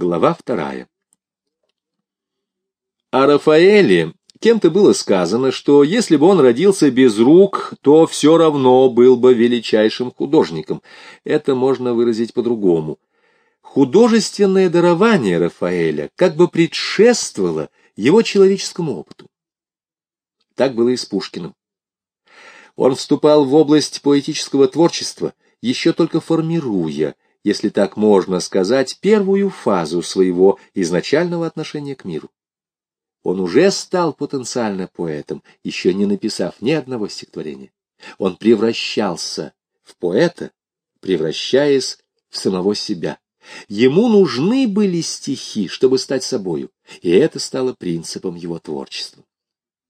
Глава вторая. О Рафаэле кем-то было сказано, что если бы он родился без рук, то все равно был бы величайшим художником. Это можно выразить по-другому. Художественное дарование Рафаэля как бы предшествовало его человеческому опыту. Так было и с Пушкиным. Он вступал в область поэтического творчества, еще только формируя, если так можно сказать, первую фазу своего изначального отношения к миру. Он уже стал потенциально поэтом, еще не написав ни одного стихотворения. Он превращался в поэта, превращаясь в самого себя. Ему нужны были стихи, чтобы стать собою, и это стало принципом его творчества.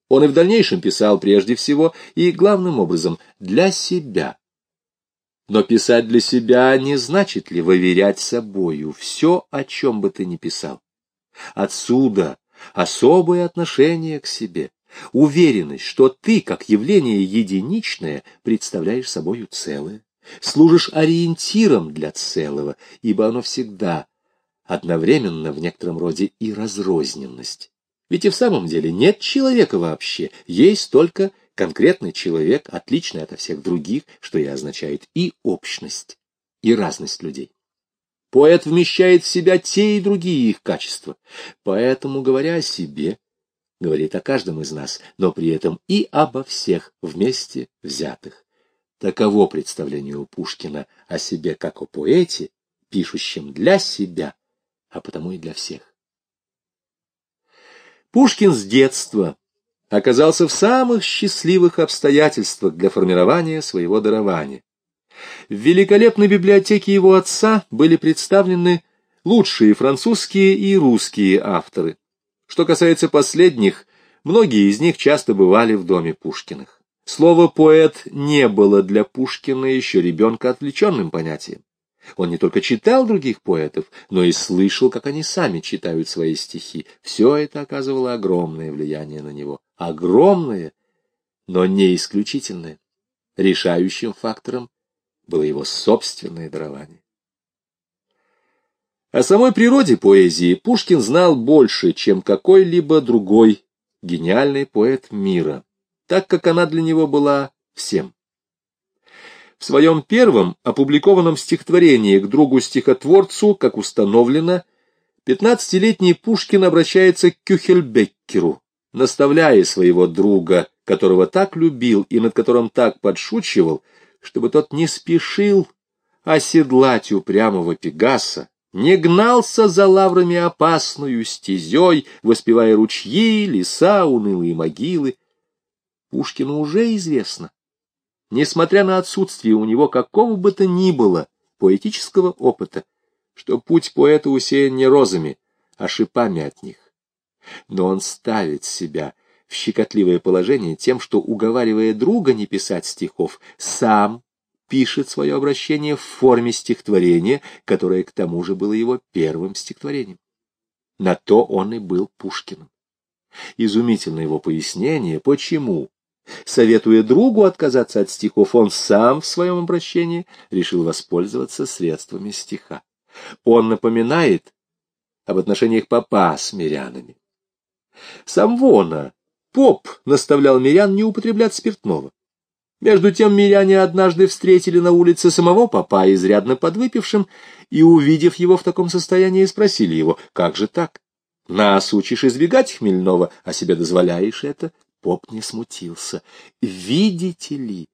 Он и в дальнейшем писал прежде всего и главным образом для себя. Но писать для себя не значит ли выверять собою все, о чем бы ты ни писал. Отсюда особое отношение к себе, уверенность, что ты, как явление единичное, представляешь собою целое, служишь ориентиром для целого, ибо оно всегда одновременно в некотором роде и разрозненность. Ведь и в самом деле нет человека вообще, есть только конкретный человек, отличный от всех других, что и означает и общность, и разность людей. Поэт вмещает в себя те и другие их качества, поэтому, говоря о себе, говорит о каждом из нас, но при этом и обо всех вместе взятых. Таково представление у Пушкина о себе как о поэте, пишущем для себя, а потому и для всех. Пушкин с детства оказался в самых счастливых обстоятельствах для формирования своего дарования. В великолепной библиотеке его отца были представлены лучшие французские и русские авторы. Что касается последних, многие из них часто бывали в доме Пушкиных. Слово «поэт» не было для Пушкина еще ребенка отвлеченным понятием. Он не только читал других поэтов, но и слышал, как они сами читают свои стихи. Все это оказывало огромное влияние на него. Огромное, но не исключительное. Решающим фактором было его собственное дарование. О самой природе поэзии Пушкин знал больше, чем какой-либо другой гениальный поэт мира, так как она для него была всем. В своем первом опубликованном стихотворении к другу-стихотворцу, как установлено, пятнадцатилетний Пушкин обращается к Кюхельбеккеру, наставляя своего друга, которого так любил и над которым так подшучивал, чтобы тот не спешил оседлать упрямого Пегаса, не гнался за лаврами опасную стезей, воспевая ручьи, леса, унылые могилы. Пушкину уже известно, несмотря на отсутствие у него какого бы то ни было поэтического опыта, что путь поэта усеян не розами, а шипами от них. Но он ставит себя в щекотливое положение тем, что, уговаривая друга не писать стихов, сам пишет свое обращение в форме стихотворения, которое к тому же было его первым стихотворением. На то он и был Пушкиным. Изумительно его пояснение, почему Советуя другу отказаться от стихов, он сам в своем обращении решил воспользоваться средствами стиха. Он напоминает об отношениях попа с мирянами. Сам Вона, поп, наставлял мирян не употреблять спиртного. Между тем миряне однажды встретили на улице самого попа, изрядно подвыпившим, и, увидев его в таком состоянии, спросили его, как же так? Нас учишь избегать хмельного, а себе дозволяешь это? Поп не смутился. Видите ли,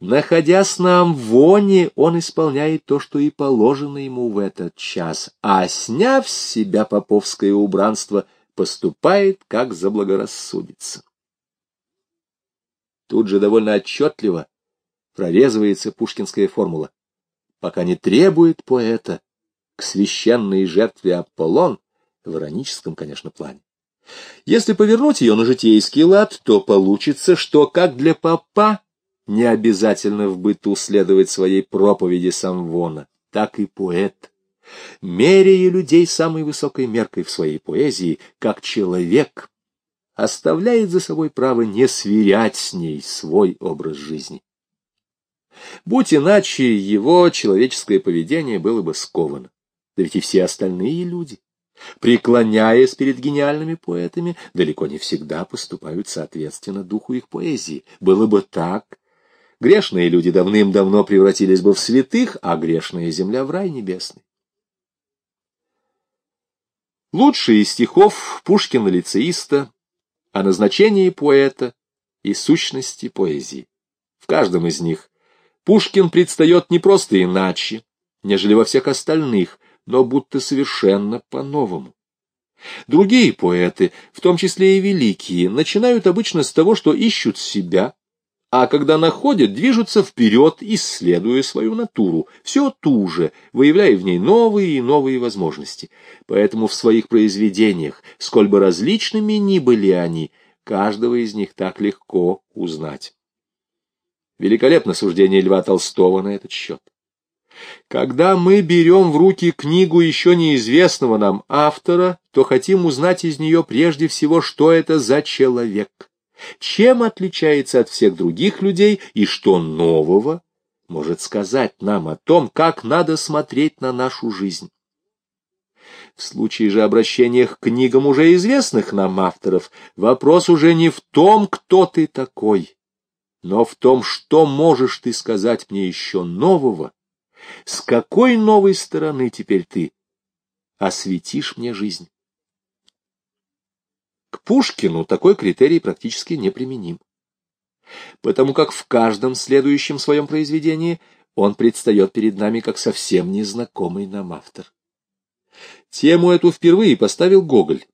находясь на Амвоне, он исполняет то, что и положено ему в этот час, а, сняв с себя поповское убранство, поступает, как заблагорассудится. Тут же довольно отчетливо прорезывается пушкинская формула. Пока не требует поэта к священной жертве Аполлон, в ироническом, конечно, плане. Если повернуть ее на житейский лад, то получится, что как для папа не обязательно в быту следовать своей проповеди Самвона, так и поэт, меряя людей самой высокой меркой в своей поэзии, как человек, оставляет за собой право не сверять с ней свой образ жизни. Будь иначе, его человеческое поведение было бы сковано. да ведь и все остальные люди, преклоняясь перед гениальными поэтами, далеко не всегда поступают соответственно духу их поэзии. Было бы так, грешные люди давным-давно превратились бы в святых, а грешная земля в рай небесный. Лучшие из стихов Пушкина-лицеиста о назначении поэта и сущности поэзии. В каждом из них Пушкин предстает не просто иначе, нежели во всех остальных, но будто совершенно по-новому. Другие поэты, в том числе и великие, начинают обычно с того, что ищут себя, а когда находят, движутся вперед, исследуя свою натуру, все ту же, выявляя в ней новые и новые возможности. Поэтому в своих произведениях, сколь бы различными ни были они, каждого из них так легко узнать. Великолепно суждение Льва Толстого на этот счет. Когда мы берем в руки книгу еще неизвестного нам автора, то хотим узнать из нее прежде всего, что это за человек чем отличается от всех других людей и что нового может сказать нам о том, как надо смотреть на нашу жизнь. В случае же обращения к книгам уже известных нам авторов, вопрос уже не в том, кто ты такой, но в том, что можешь ты сказать мне еще нового, с какой новой стороны теперь ты осветишь мне жизнь. К Пушкину такой критерий практически неприменим, потому как в каждом следующем своем произведении он предстает перед нами как совсем незнакомый нам автор. Тему эту впервые поставил Гоголь,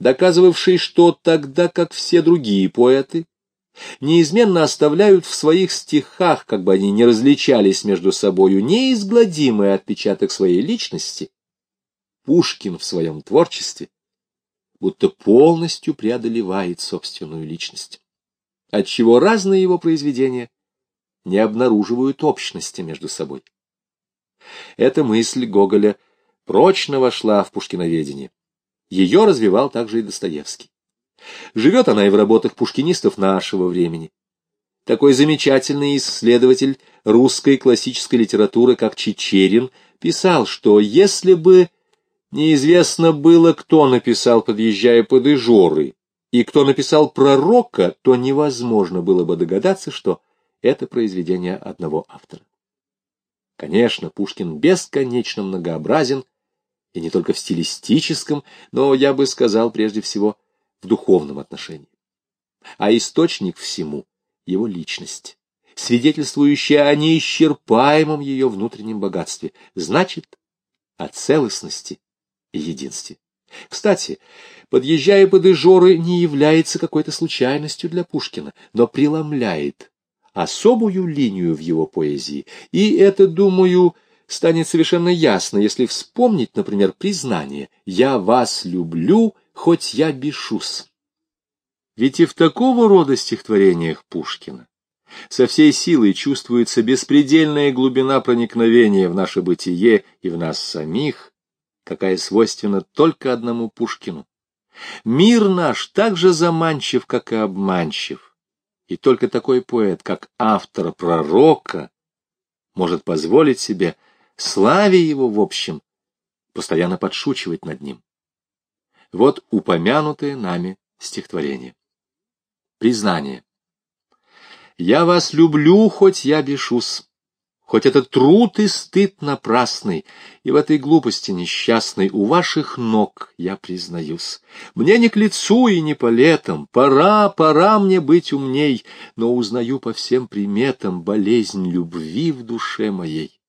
доказывавший, что тогда, как все другие поэты, неизменно оставляют в своих стихах, как бы они ни различались между собою, неизгладимый отпечаток своей личности, Пушкин в своем творчестве будто полностью преодолевает собственную личность, отчего разные его произведения не обнаруживают общности между собой. Эта мысль Гоголя прочно вошла в пушкиноведение. Ее развивал также и Достоевский. Живет она и в работах пушкинистов нашего времени. Такой замечательный исследователь русской классической литературы, как Чечерин, писал, что если бы Неизвестно было, кто написал, подъезжая под Ижоры, и кто написал пророка, то невозможно было бы догадаться, что это произведение одного автора. Конечно, Пушкин бесконечно многообразен, и не только в стилистическом, но, я бы сказал, прежде всего, в духовном отношении. А источник всему — его личность, свидетельствующая о неисчерпаемом ее внутреннем богатстве, значит, о целостности единстве. Кстати, подъезжая под Ижоры не является какой-то случайностью для Пушкина, но преломляет особую линию в его поэзии, и это, думаю, станет совершенно ясно, если вспомнить, например, признание «Я вас люблю, хоть я бешусь». Ведь и в такого рода стихотворениях Пушкина со всей силой чувствуется беспредельная глубина проникновения в наше бытие и в нас самих, какая свойственна только одному Пушкину. Мир наш так же заманчив, как и обманчив, и только такой поэт, как автор пророка, может позволить себе, славе его в общем, постоянно подшучивать над ним. Вот упомянутое нами стихотворение. Признание. «Я вас люблю, хоть я бешусь, Хоть это труд и стыд напрасный, и в этой глупости несчастной у ваших ног я признаюсь. Мне не к лицу и не по летам, пора, пора мне быть умней, но узнаю по всем приметам болезнь любви в душе моей.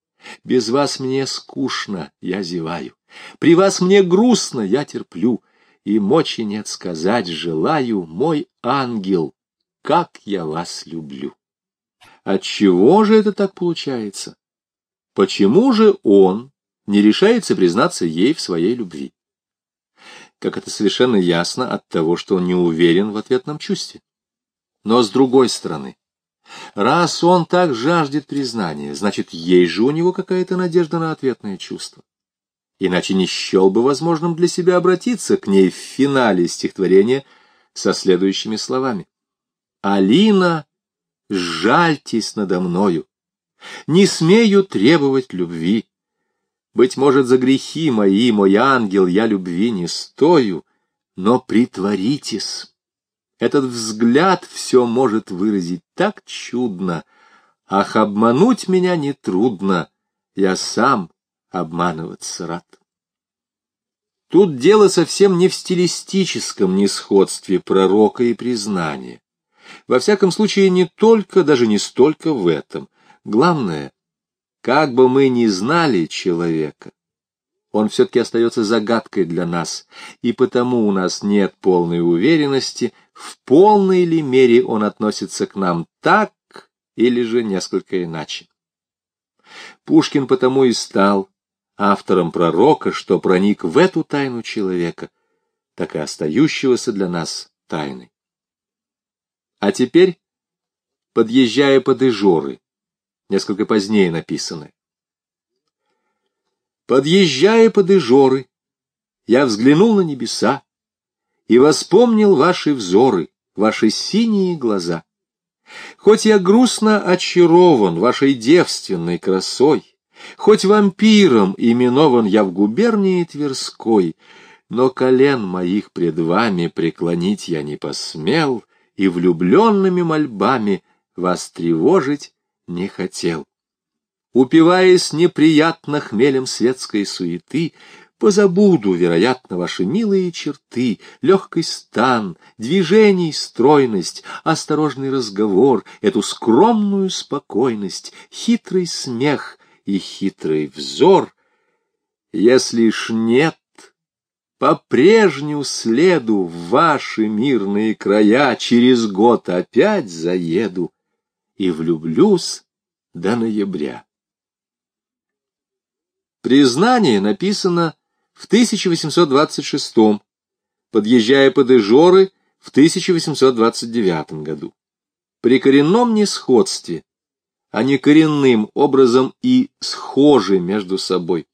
Без вас мне скучно, я зеваю, при вас мне грустно, я терплю, и мочи нет сказать желаю, мой ангел, как я вас люблю. Отчего же это так получается? Почему же он не решается признаться ей в своей любви? Как это совершенно ясно от того, что он не уверен в ответном чувстве. Но с другой стороны, раз он так жаждет признания, значит, есть же у него какая-то надежда на ответное чувство. Иначе не счел бы возможным для себя обратиться к ней в финале стихотворения со следующими словами. «Алина жальтесь надо мною, не смею требовать любви. Быть может, за грехи мои, мой ангел, я любви не стою, но притворитесь. Этот взгляд все может выразить так чудно. Ах, обмануть меня нетрудно, я сам обманываться рад. Тут дело совсем не в стилистическом несходстве пророка и признания. Во всяком случае, не только, даже не столько в этом. Главное, как бы мы ни знали человека, он все-таки остается загадкой для нас, и потому у нас нет полной уверенности, в полной ли мере он относится к нам так или же несколько иначе. Пушкин потому и стал автором пророка, что проник в эту тайну человека, так и остающегося для нас тайной. А теперь, подъезжая под Ижоры, несколько позднее написаны. Подъезжая под Ижоры, я взглянул на небеса и воспомнил ваши взоры, ваши синие глаза. Хоть я грустно очарован вашей девственной красой, хоть вампиром именован я в губернии Тверской, но колен моих пред вами преклонить я не посмел и влюбленными мольбами вас тревожить не хотел упиваясь неприятно хмелем светской суеты, позабуду, вероятно, ваши милые черты, легкий стан, движений стройность, осторожный разговор, эту скромную спокойность, хитрый смех и хитрый взор. Если ж нет, по прежнему следу в ваши мирные края через год опять заеду и влюблюсь до ноября. Признание написано в 1826 подъезжая под Ижоры в 1829 году. При коренном несходстве они коренным образом и схожи между собой.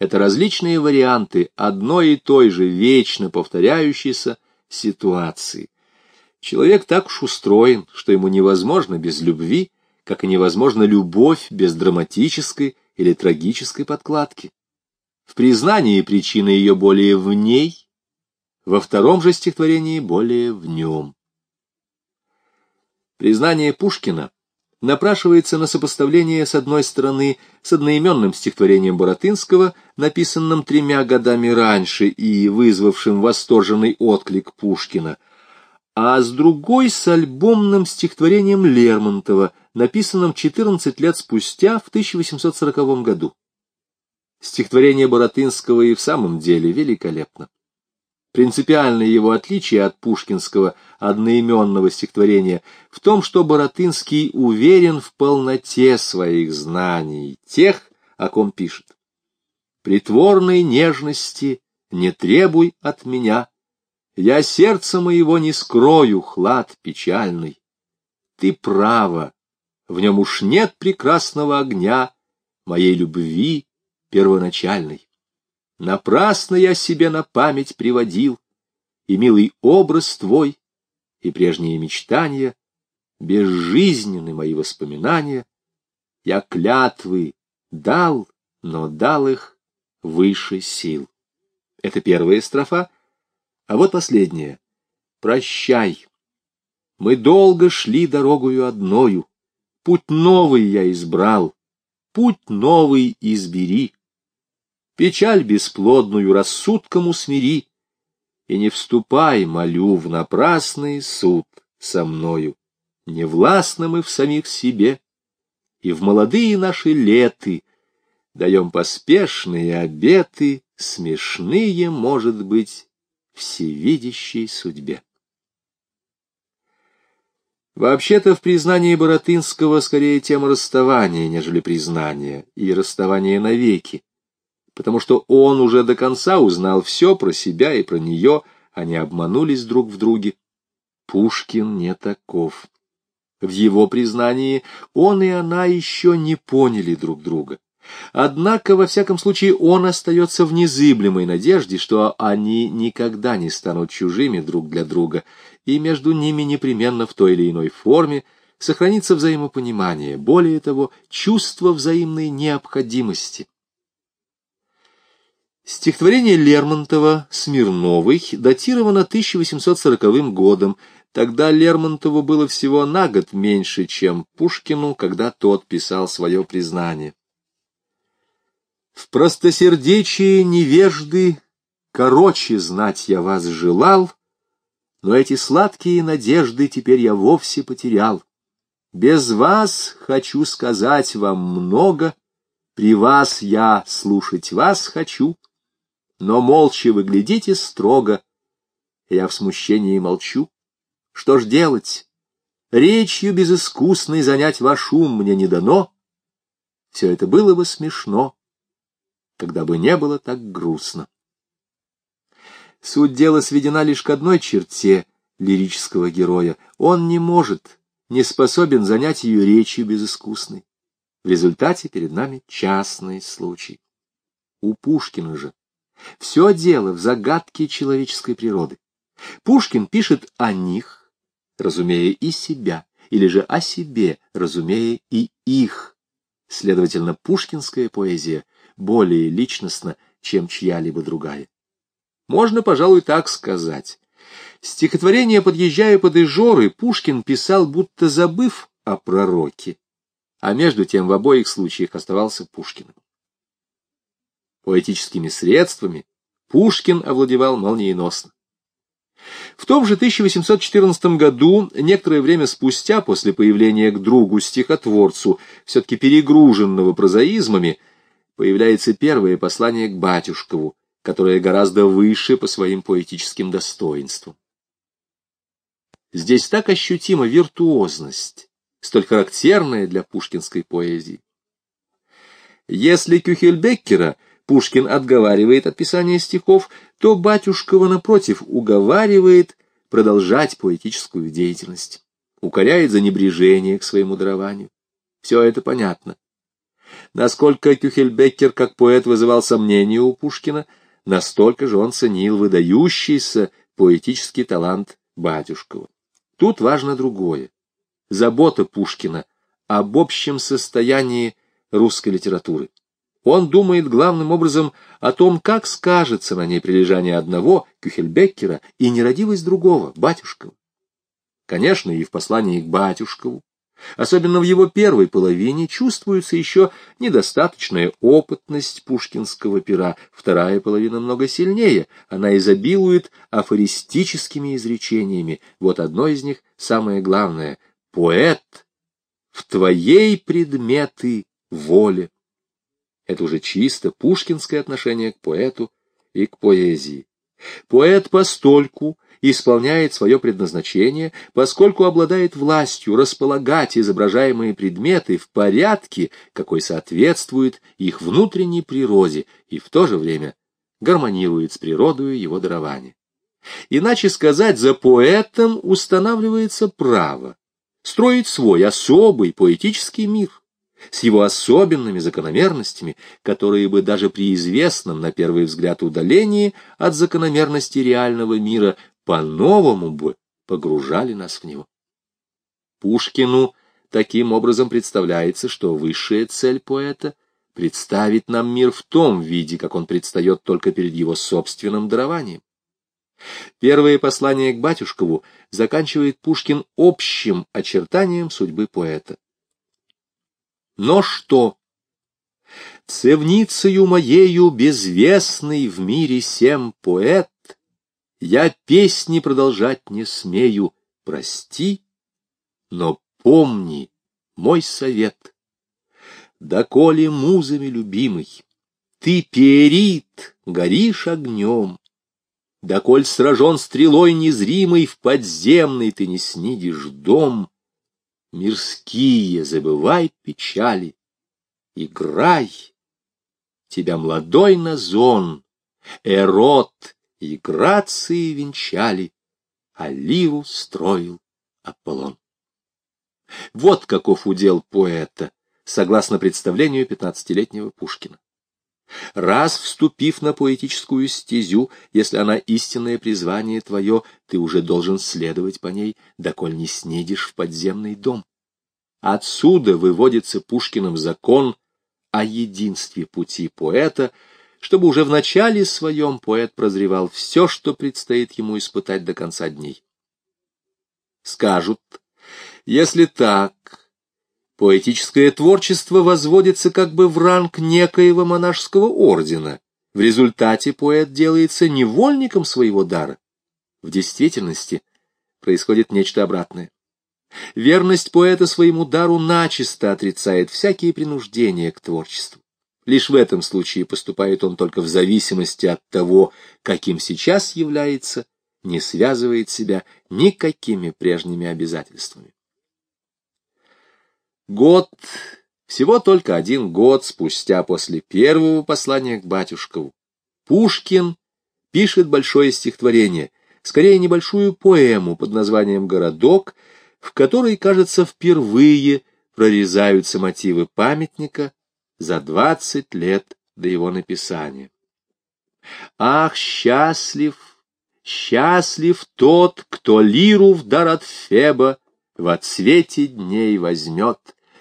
Это различные варианты одной и той же вечно повторяющейся ситуации. Человек так уж устроен, что ему невозможно без любви, как и невозможно любовь без драматической или трагической подкладки. В признании причины ее более в ней, во втором же стихотворении более в нем. Признание Пушкина напрашивается на сопоставление с одной стороны с одноименным стихотворением Боротынского, написанным тремя годами раньше и вызвавшим восторженный отклик Пушкина, а с другой с альбомным стихотворением Лермонтова, написанном 14 лет спустя, в 1840 году. Стихотворение Боротынского и в самом деле великолепно. Принципиальное его отличие от пушкинского одноименного стихотворения в том, что Боротынский уверен в полноте своих знаний, тех, о ком пишет. «Притворной нежности не требуй от меня, я сердца моего не скрою, хлад печальный. Ты права, в нем уж нет прекрасного огня моей любви первоначальной. Напрасно я себе на память приводил, и милый образ твой, и прежние мечтания, безжизненны мои воспоминания. Я клятвы дал, но дал их выше сил. Это первая строфа, а вот последняя. Прощай. Мы долго шли дорогою одною, Путь новый я избрал, путь новый избери. Печаль бесплодную рассудком усмири, И не вступай, молю, в напрасный суд со мною. Не властны мы в самих себе, И в молодые наши леты Даем поспешные обеты, Смешные, может быть, всевидящей судьбе. Вообще-то в признании Боротынского скорее тема расставания, нежели признания, и расставания навеки, потому что он уже до конца узнал все про себя и про нее, они обманулись друг в друге. Пушкин не таков. В его признании он и она еще не поняли друг друга. Однако, во всяком случае, он остается в незыблемой надежде, что они никогда не станут чужими друг для друга, и между ними непременно в той или иной форме сохранится взаимопонимание, более того, чувство взаимной необходимости. Стихотворение Лермонтова «Смирновый» датировано 1840 годом. Тогда Лермонтову было всего на год меньше, чем Пушкину, когда тот писал свое признание. В простосердечии невежды короче знать я вас желал, но эти сладкие надежды теперь я вовсе потерял. Без вас хочу сказать вам много, при вас я слушать вас хочу, но молча вы глядите строго, я в смущении молчу. Что ж делать? Речью безыскусной занять ваш ум мне не дано. Все это было бы смешно, когда бы не было так грустно. Суть дела сведена лишь к одной черте лирического героя. Он не может, не способен занять ее речью безыскусной. В результате перед нами частный случай. У Пушкина же все дело в загадке человеческой природы. Пушкин пишет о них, разумея и себя, или же о себе, разумея и их. Следовательно, пушкинская поэзия более личностна, чем чья-либо другая. Можно, пожалуй, так сказать. Стихотворение «Подъезжая под Ижоры» Пушкин писал, будто забыв о пророке, а между тем в обоих случаях оставался Пушкиным. Поэтическими средствами Пушкин овладевал молниеносно. В том же 1814 году, некоторое время спустя, после появления к другу-стихотворцу, все-таки перегруженного прозаизмами, появляется первое послание к батюшкову, которое гораздо выше по своим поэтическим достоинствам. Здесь так ощутима виртуозность, столь характерная для пушкинской поэзии. Если Кюхельбеккера Пушкин отговаривает от писания стихов, то Батюшкова, напротив, уговаривает продолжать поэтическую деятельность, укоряет за небрежение к своему дарованию. Все это понятно. Насколько Кюхельбеккер как поэт вызывал сомнения у Пушкина, настолько же он ценил выдающийся поэтический талант Батюшкова. Тут важно другое. Забота Пушкина об общем состоянии русской литературы. Он думает главным образом о том, как скажется на ней прилежание одного, Кюхельбеккера, и нерадивость другого, Батюшкова. Конечно, и в послании к Батюшкову, особенно в его первой половине, чувствуется еще недостаточная опытность пушкинского пера, вторая половина много сильнее, она изобилует афористическими изречениями. Вот одно из них, самое главное — поэт, в твоей предметы воле. Это уже чисто пушкинское отношение к поэту и к поэзии. Поэт постольку исполняет свое предназначение, поскольку обладает властью располагать изображаемые предметы в порядке, какой соответствует их внутренней природе и в то же время гармонирует с природой его дарования. Иначе сказать, за поэтом устанавливается право, строить свой особый поэтический мир с его особенными закономерностями, которые бы даже при известном, на первый взгляд, удалении от закономерности реального мира по-новому бы погружали нас в него. Пушкину таким образом представляется, что высшая цель поэта — представить нам мир в том виде, как он предстает только перед его собственным дарованием. Первое послание к батюшкову заканчивает Пушкин общим очертанием судьбы поэта. Но что? Цевницею моею безвестный в мире сем поэт, Я песни продолжать не смею, прости, но помни мой совет. Доколе музами любимый, ты перит, горишь огнем, Доколь сражен стрелой незримой, в подземный ты не снидишь дом, Мирские забывай печали, играй, Тебя молодой Назон, Эрот и Грации венчали, А строил Аполлон. Вот каков удел поэта, согласно представлению пятнадцатилетнего Пушкина. Раз вступив на поэтическую стезю, если она истинное призвание твое, ты уже должен следовать по ней, доколь не снидешь в подземный дом. Отсюда выводится Пушкиным закон о единстве пути поэта, чтобы уже в начале своем поэт прозревал все, что предстоит ему испытать до конца дней. Скажут, если так, поэтическое творчество возводится как бы в ранг некоего монашеского ордена, в результате поэт делается невольником своего дара. В действительности происходит нечто обратное. Верность поэта своему дару начисто отрицает всякие принуждения к творчеству. Лишь в этом случае поступает он только в зависимости от того, каким сейчас является, не связывает себя никакими прежними обязательствами. Год, всего только один год спустя после первого послания к батюшкову, Пушкин пишет большое стихотворение, скорее небольшую поэму под названием «Городок», в которой, кажется, впервые прорезаются мотивы памятника за двадцать лет до его написания. Ах, счастлив, счастлив тот, кто лиру в дар от Феба в отсвете дней возьмет,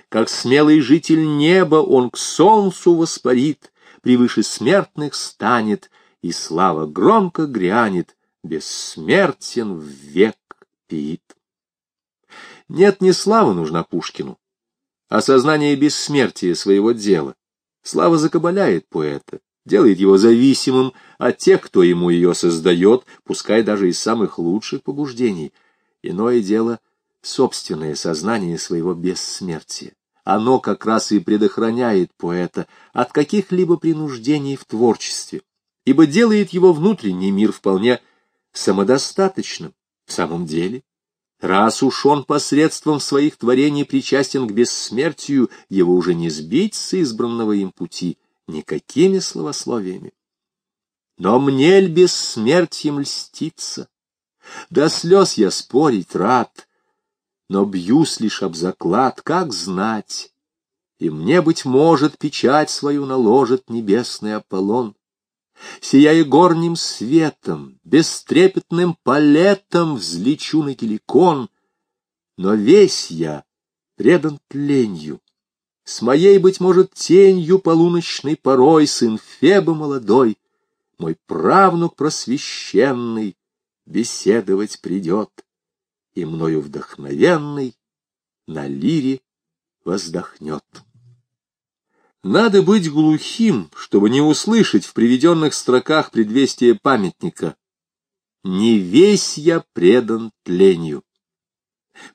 как смелый житель неба он к солнцу воспарит, превыше смертных станет, и слава громко грянет, бессмертен век пит. Нет, не слава нужна Пушкину, а сознание бессмертия своего дела. Слава закабаляет поэта, делает его зависимым от тех, кто ему ее создает, пускай даже из самых лучших побуждений. Иное дело — собственное сознание своего бессмертия. Оно как раз и предохраняет поэта от каких-либо принуждений в творчестве, ибо делает его внутренний мир вполне самодостаточным в самом деле. Раз уж он посредством своих творений причастен к бессмертию, его уже не сбить с избранного им пути никакими словословиями. Но мне ль бессмертием льститься? До слез я спорить рад, но бьюсь лишь об заклад, как знать. И мне, быть может, печать свою наложит небесный Аполлон сияя горним светом, бестрепетным палетом взлечу на геликон, но весь я предан тленью. С моей, быть может, тенью полуночной порой сын Феба молодой, мой правнук просвещенный, беседовать придет, и мною вдохновенный на лире воздохнет. Надо быть глухим, чтобы не услышать в приведенных строках предвестие памятника. «Не весь я предан тлению».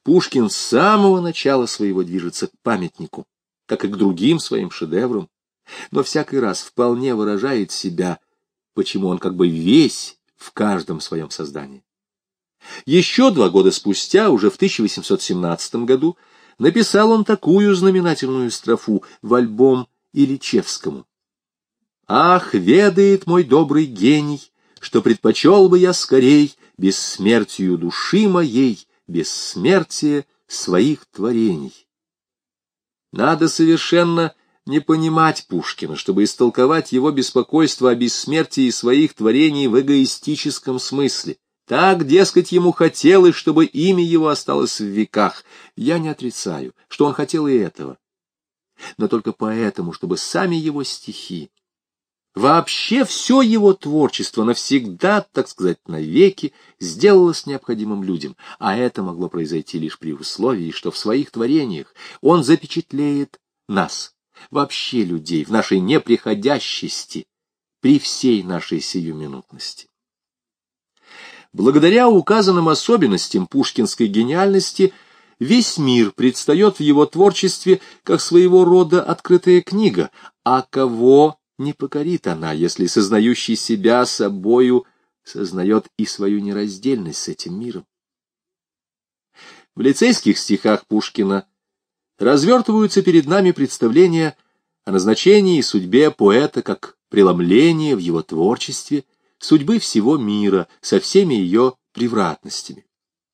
Пушкин с самого начала своего движется к памятнику, как и к другим своим шедеврам, но всякий раз вполне выражает себя, почему он как бы весь в каждом своем создании. Еще два года спустя, уже в 1817 году, написал он такую знаменательную строфу в альбом Ильичевскому. Ах, ведает мой добрый гений, что предпочел бы я скорей бессмертию души моей, бессмертие своих творений. Надо совершенно не понимать Пушкина, чтобы истолковать его беспокойство о бессмертии своих творений в эгоистическом смысле. Так, дескать, ему хотелось, чтобы имя его осталось в веках. Я не отрицаю, что он хотел и этого но только поэтому, чтобы сами его стихи, вообще все его творчество навсегда, так сказать, навеки, сделалось необходимым людям, а это могло произойти лишь при условии, что в своих творениях он запечатлеет нас, вообще людей, в нашей неприходящести, при всей нашей сиюминутности. Благодаря указанным особенностям пушкинской гениальности – Весь мир предстает в его творчестве как своего рода открытая книга, а кого не покорит она, если сознающий себя собою сознает и свою нераздельность с этим миром. В лицейских стихах Пушкина развертываются перед нами представления о назначении и судьбе поэта как преломление в его творчестве судьбы всего мира со всеми ее превратностями.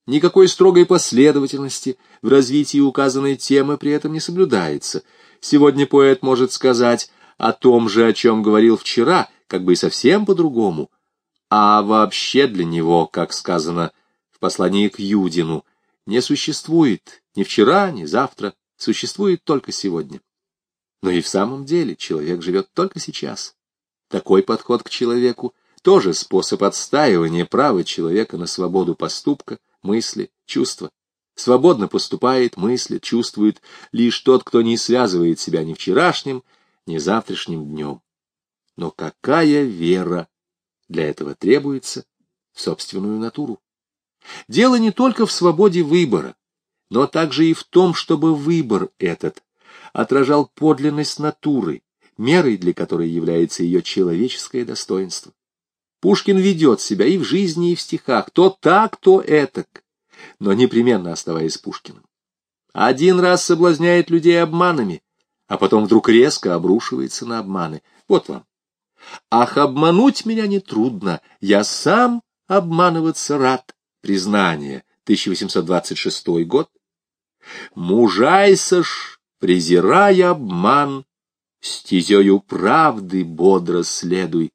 Никакой строгой последовательности в развитии указанной темы при этом не соблюдается. Сегодня поэт может сказать о том же, о чем говорил вчера, как бы и совсем по-другому. А вообще для него, как сказано в послании к Юдину, не существует ни вчера, ни завтра, существует только сегодня. Но и в самом деле человек живет только сейчас. Такой подход к человеку тоже способ отстаивания права человека на свободу поступка, мысли, чувства. Свободно поступает, мыслит, чувствует лишь тот, кто не связывает себя ни вчерашним, ни завтрашним днем. Но какая вера для этого требуется в собственную натуру? Дело не только в свободе выбора, но также и в том, чтобы выбор этот отражал подлинность натуры, мерой для которой является ее человеческое достоинство. Пушкин ведет себя и в жизни, и в стихах, то так, то этак, но непременно оставаясь Пушкиным. Один раз соблазняет людей обманами, а потом вдруг резко обрушивается на обманы. Вот вам. Ах, обмануть меня нетрудно, я сам обманываться рад. Признание, 1826 год. Мужайся ж, презирая обман, стезею правды бодро следуй.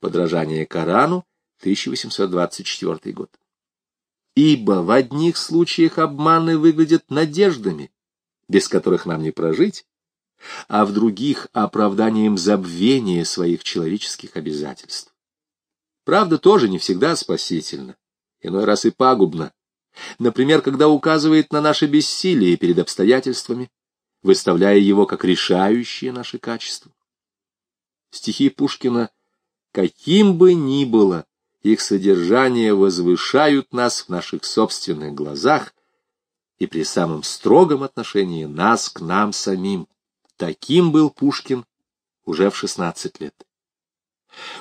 Подражание Корану, 1824 год. Ибо в одних случаях обманы выглядят надеждами, без которых нам не прожить, а в других — оправданием забвения своих человеческих обязательств. Правда тоже не всегда спасительна, иной раз и пагубна. Например, когда указывает на наше бессилие перед обстоятельствами, выставляя его как решающее наши качества. Стихи Пушкина, каким бы ни было, их содержание возвышают нас в наших собственных глазах и при самом строгом отношении нас к нам самим. Таким был Пушкин уже в 16 лет.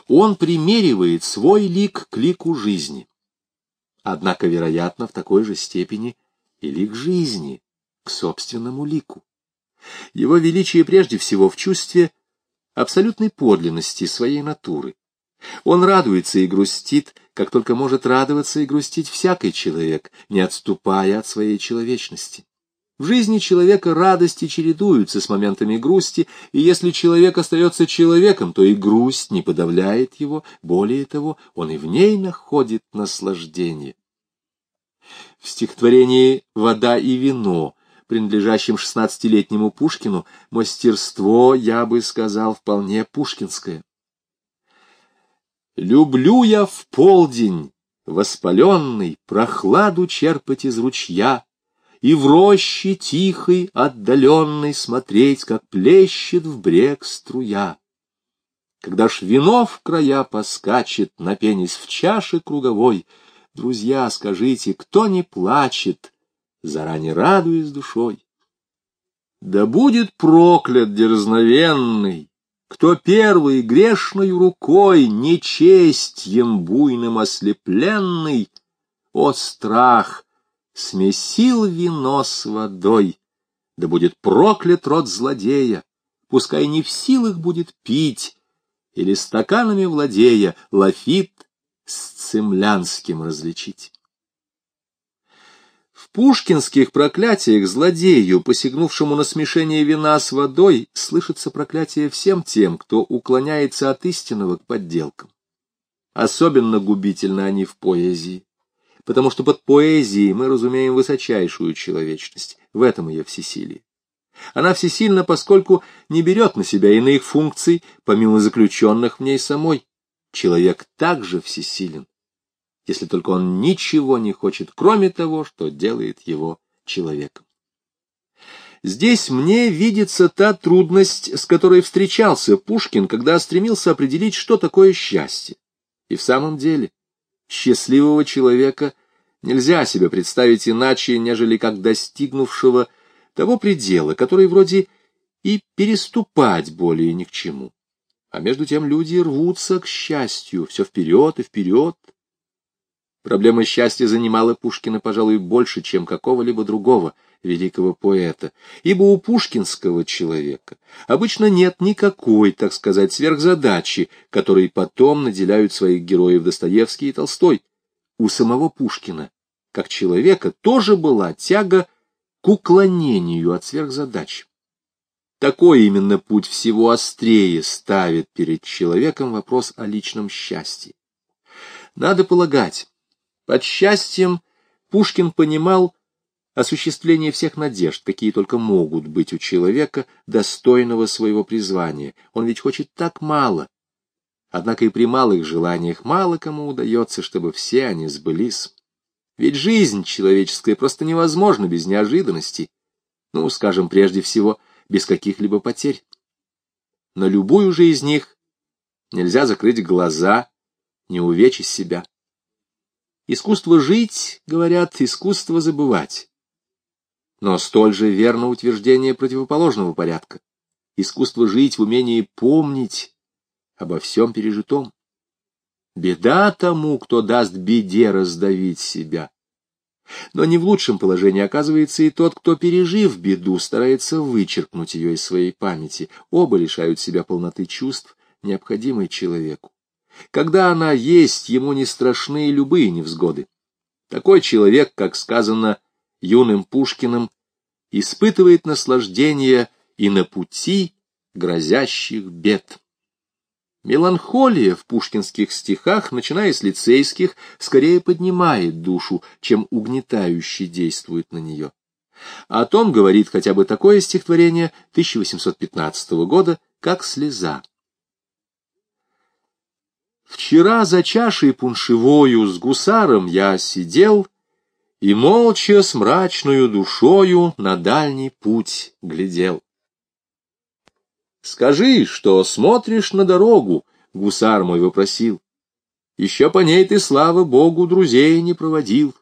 Он примеривает свой лик к лику жизни. Однако, вероятно, в такой же степени и лик жизни к собственному лику. Его величие прежде всего в чувстве абсолютной подлинности своей натуры. Он радуется и грустит, как только может радоваться и грустить всякий человек, не отступая от своей человечности. В жизни человека радости чередуются с моментами грусти, и если человек остается человеком, то и грусть не подавляет его, более того, он и в ней находит наслаждение. В стихотворении «Вода и вино», принадлежащем шестнадцатилетнему Пушкину, мастерство, я бы сказал, вполне пушкинское. «Люблю я в полдень, воспаленный, прохладу черпать из ручья, и в роще тихой, отдаленной смотреть, как плещет в брег струя. Когда ж вино в края поскачет, напенись в чаше круговой, друзья, скажите, кто не плачет, заранее радуясь душой? Да будет проклят дерзновенный, кто первый грешной рукой, нечестьем буйным ослепленный, о страх, смесил вино с водой, да будет проклят род злодея, пускай не в силах будет пить, или стаканами владея лафит с цемлянским различить. В пушкинских проклятиях злодею, посягнувшему на смешение вина с водой, слышится проклятие всем тем, кто уклоняется от истинного к подделкам. Особенно губительны они в поэзии потому что под поэзией мы разумеем высочайшую человечность, в этом ее всесилие. Она всесильна, поскольку не берет на себя иных функций, помимо заключенных в ней самой. Человек также всесилен, если только он ничего не хочет, кроме того, что делает его человеком. Здесь мне видится та трудность, с которой встречался Пушкин, когда стремился определить, что такое счастье. И в самом деле, счастливого человека нельзя себе представить иначе, нежели как достигнувшего того предела, который вроде и переступать более ни к чему. А между тем люди рвутся к счастью, все вперед и вперед. Проблема счастья занимала Пушкина, пожалуй, больше, чем какого-либо другого великого поэта, ибо у пушкинского человека обычно нет никакой, так сказать, сверхзадачи, которой потом наделяют своих героев Достоевский и Толстой у самого Пушкина, как человека, тоже была тяга к уклонению от сверхзадач. Такой именно путь всего острее ставит перед человеком вопрос о личном счастье. Надо полагать, под счастьем Пушкин понимал осуществление всех надежд, какие только могут быть у человека, достойного своего призвания. Он ведь хочет так мало, Однако и при малых желаниях мало кому удается, чтобы все они сбылись. Ведь жизнь человеческая просто невозможна без неожиданностей. Ну, скажем, прежде всего, без каких-либо потерь. На любую же из них нельзя закрыть глаза, не увечить себя. Искусство жить, говорят, искусство забывать. Но столь же верно утверждение противоположного порядка. Искусство жить в умении помнить обо всем пережитом. Беда тому, кто даст беде раздавить себя. Но не в лучшем положении оказывается и тот, кто, пережив беду, старается вычеркнуть ее из своей памяти. Оба лишают себя полноты чувств, необходимой человеку. Когда она есть, ему не страшны любые невзгоды. Такой человек, как сказано юным Пушкиным, испытывает наслаждение и на пути грозящих бед. Меланхолия в пушкинских стихах, начиная с лицейских, скорее поднимает душу, чем угнетающе действует на нее. О том говорит хотя бы такое стихотворение 1815 года, как «Слеза». Вчера за чашей пуншевою с гусаром я сидел и молча с мрачною душою на дальний путь глядел. Скажи, что смотришь на дорогу, гусар мой вопросил. Еще по ней ты, слава богу, друзей не проводил.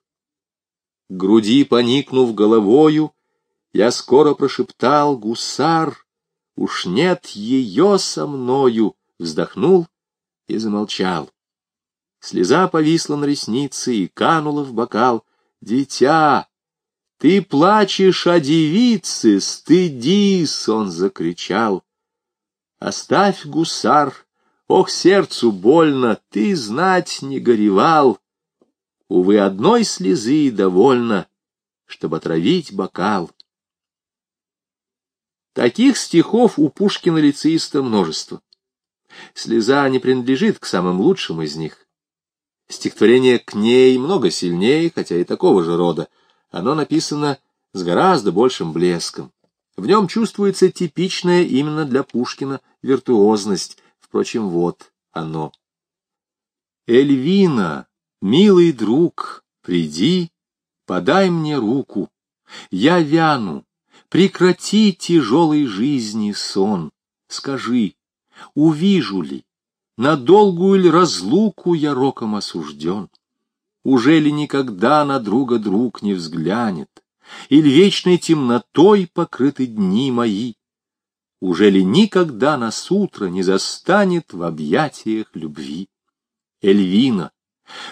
Груди поникнув головою, я скоро прошептал, гусар, уж нет ее со мною, вздохнул и замолчал. Слеза повисла на реснице и канула в бокал. «Дитя, ты плачешь о девице, стыдись!» — он закричал. Оставь, гусар, ох, сердцу больно, ты знать не горевал. Увы, одной слезы довольно, чтобы отравить бокал. Таких стихов у Пушкина-лицеиста множество. Слеза не принадлежит к самым лучшим из них. Стихотворение к ней много сильнее, хотя и такого же рода. Оно написано с гораздо большим блеском. В нем чувствуется типичная именно для Пушкина виртуозность. Впрочем, вот оно. Эльвина, милый друг, приди, подай мне руку. Я вяну, прекрати тяжелой жизни сон. Скажи, увижу ли, на долгую ли разлуку я роком осужден? Уже ли никогда на друга друг не взглянет? Или вечной темнотой покрыты дни мои? Уже ли никогда нас утро не застанет в объятиях любви? Эльвина,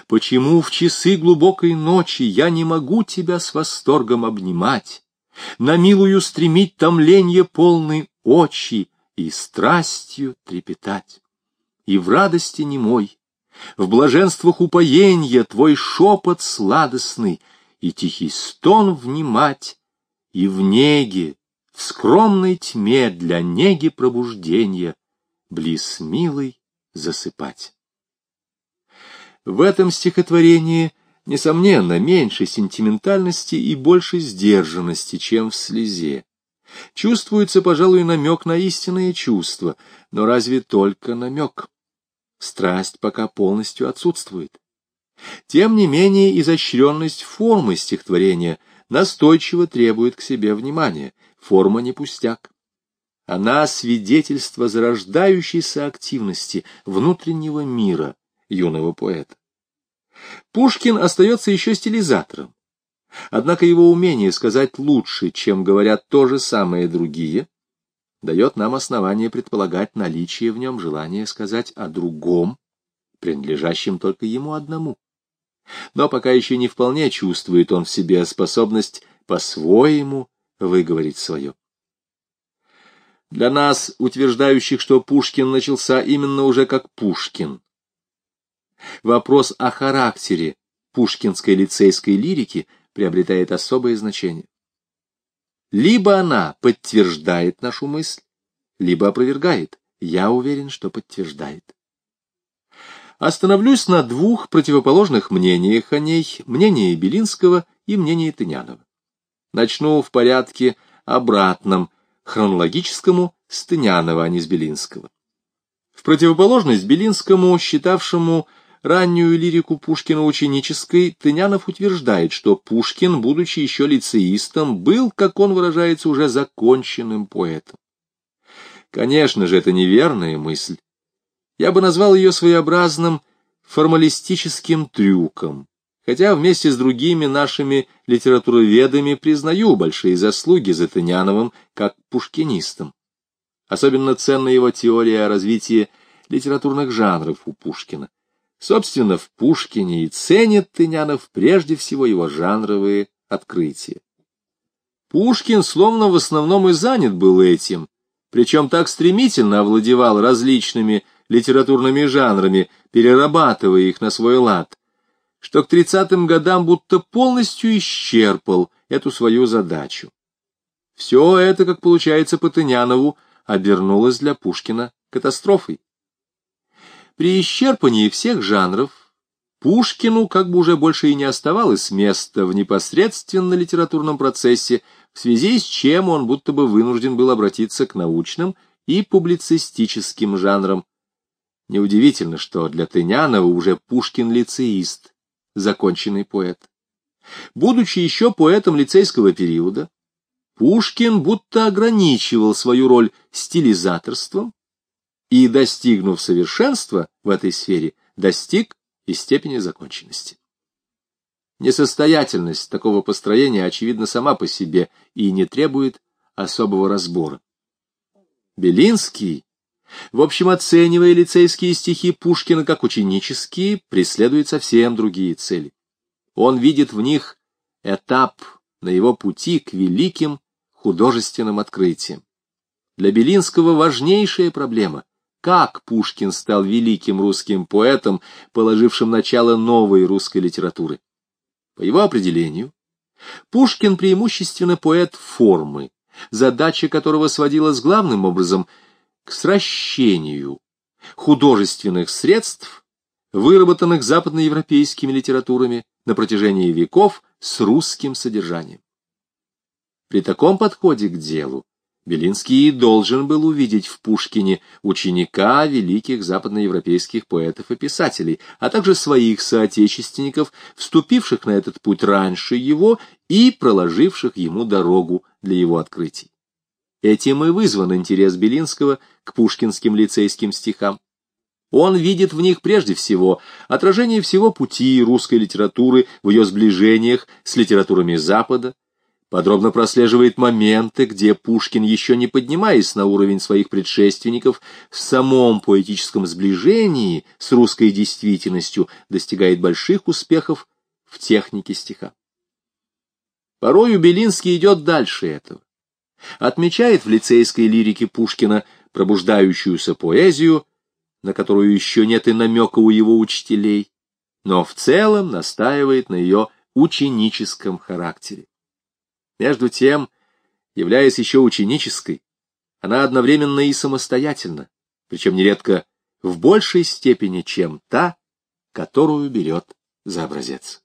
почему в часы глубокой ночи я не могу тебя с восторгом обнимать, на милую стремить томленье полны очи и страстью трепетать? И в радости немой, в блаженствах упоенья твой шепот сладостный — и тихий стон внимать, и в неге, в скромной тьме для неги пробуждения, близ милой засыпать. В этом стихотворении, несомненно, меньше сентиментальности и больше сдержанности, чем в слезе. Чувствуется, пожалуй, намек на истинное чувство, но разве только намек? Страсть пока полностью отсутствует. Тем не менее, изощренность формы стихотворения настойчиво требует к себе внимания. Форма не пустяк. Она свидетельство зарождающейся активности внутреннего мира юного поэта. Пушкин остается еще стилизатором. Однако его умение сказать лучше, чем говорят то же самое другие, дает нам основание предполагать наличие в нем желания сказать о другом, принадлежащем только ему одному но пока еще не вполне чувствует он в себе способность по-своему выговорить свое. Для нас, утверждающих, что Пушкин начался именно уже как Пушкин, вопрос о характере пушкинской лицейской лирики приобретает особое значение. Либо она подтверждает нашу мысль, либо опровергает. Я уверен, что подтверждает остановлюсь на двух противоположных мнениях о ней, мнении Белинского и мнении Тынянова. Начну в порядке обратном, хронологическому, с Тынянова, а не с Белинского. В противоположность Белинскому, считавшему раннюю лирику Пушкина ученической, Тынянов утверждает, что Пушкин, будучи еще лицеистом, был, как он выражается, уже законченным поэтом. Конечно же, это неверная мысль. Я бы назвал ее своеобразным формалистическим трюком, хотя вместе с другими нашими литературоведами признаю большие заслуги за Тыняновым как пушкинистом. Особенно ценна его теория о развитии литературных жанров у Пушкина. Собственно, в Пушкине и ценит Тынянов прежде всего его жанровые открытия. Пушкин словно в основном и занят был этим, причем так стремительно овладевал различными литературными жанрами, перерабатывая их на свой лад, что к тридцатым годам будто полностью исчерпал эту свою задачу. Все это, как получается по Тынянову, обернулось для Пушкина катастрофой. При исчерпании всех жанров Пушкину как бы уже больше и не оставалось места в непосредственно литературном процессе, в связи с чем он будто бы вынужден был обратиться к научным и публицистическим жанрам. Неудивительно, что для Тынянова уже Пушкин лицеист, законченный поэт. Будучи еще поэтом лицейского периода, Пушкин будто ограничивал свою роль стилизаторством и, достигнув совершенства в этой сфере, достиг и степени законченности. Несостоятельность такого построения очевидна сама по себе и не требует особого разбора. Белинский, в общем, оценивая лицейские стихи Пушкина как ученические, преследует совсем другие цели. Он видит в них этап на его пути к великим художественным открытиям. Для Белинского важнейшая проблема — как Пушкин стал великим русским поэтом, положившим начало новой русской литературы. По его определению, Пушкин преимущественно поэт формы, задача которого сводилась главным образом к сращению художественных средств, выработанных западноевропейскими литературами на протяжении веков с русским содержанием. При таком подходе к делу Белинский должен был увидеть в Пушкине ученика великих западноевропейских поэтов и писателей, а также своих соотечественников, вступивших на этот путь раньше его и проложивших ему дорогу для его открытий. Этим и вызван интерес Белинского к пушкинским лицейским стихам. Он видит в них прежде всего отражение всего пути русской литературы в ее сближениях с литературами Запада, подробно прослеживает моменты, где Пушкин, еще не поднимаясь на уровень своих предшественников, в самом поэтическом сближении с русской действительностью достигает больших успехов в технике стиха. Порою Белинский идет дальше этого. Отмечает в лицейской лирике Пушкина пробуждающуюся поэзию, на которую еще нет и намека у его учителей, но в целом настаивает на ее ученическом характере. Между тем, являясь еще ученической, она одновременно и самостоятельна, причем нередко в большей степени, чем та, которую берет за образец.